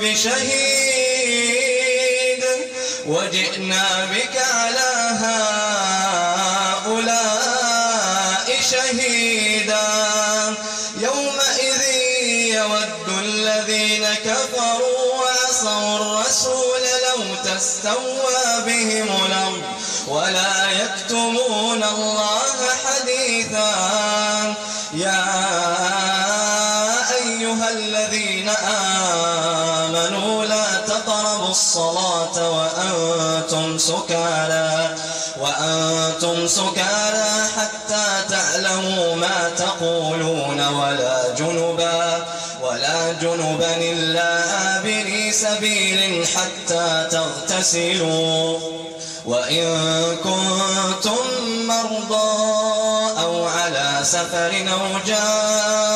بشهيد وجئنا بك على هؤلاء شهيدا. يومئذ يود الذين كفروا وعصوا الرسول لو تستوى بهم الأرض ولا يكتمون الله حديثا. يا الصلاة وأنتم سكارى وأنتم سكارى حتى تعلموا ما تقولون. ولا جنبا ولا جنبا إلا آبري سبيل حتى تغتسلوا. وإن كنتم مرضى أو على سفر أو جاء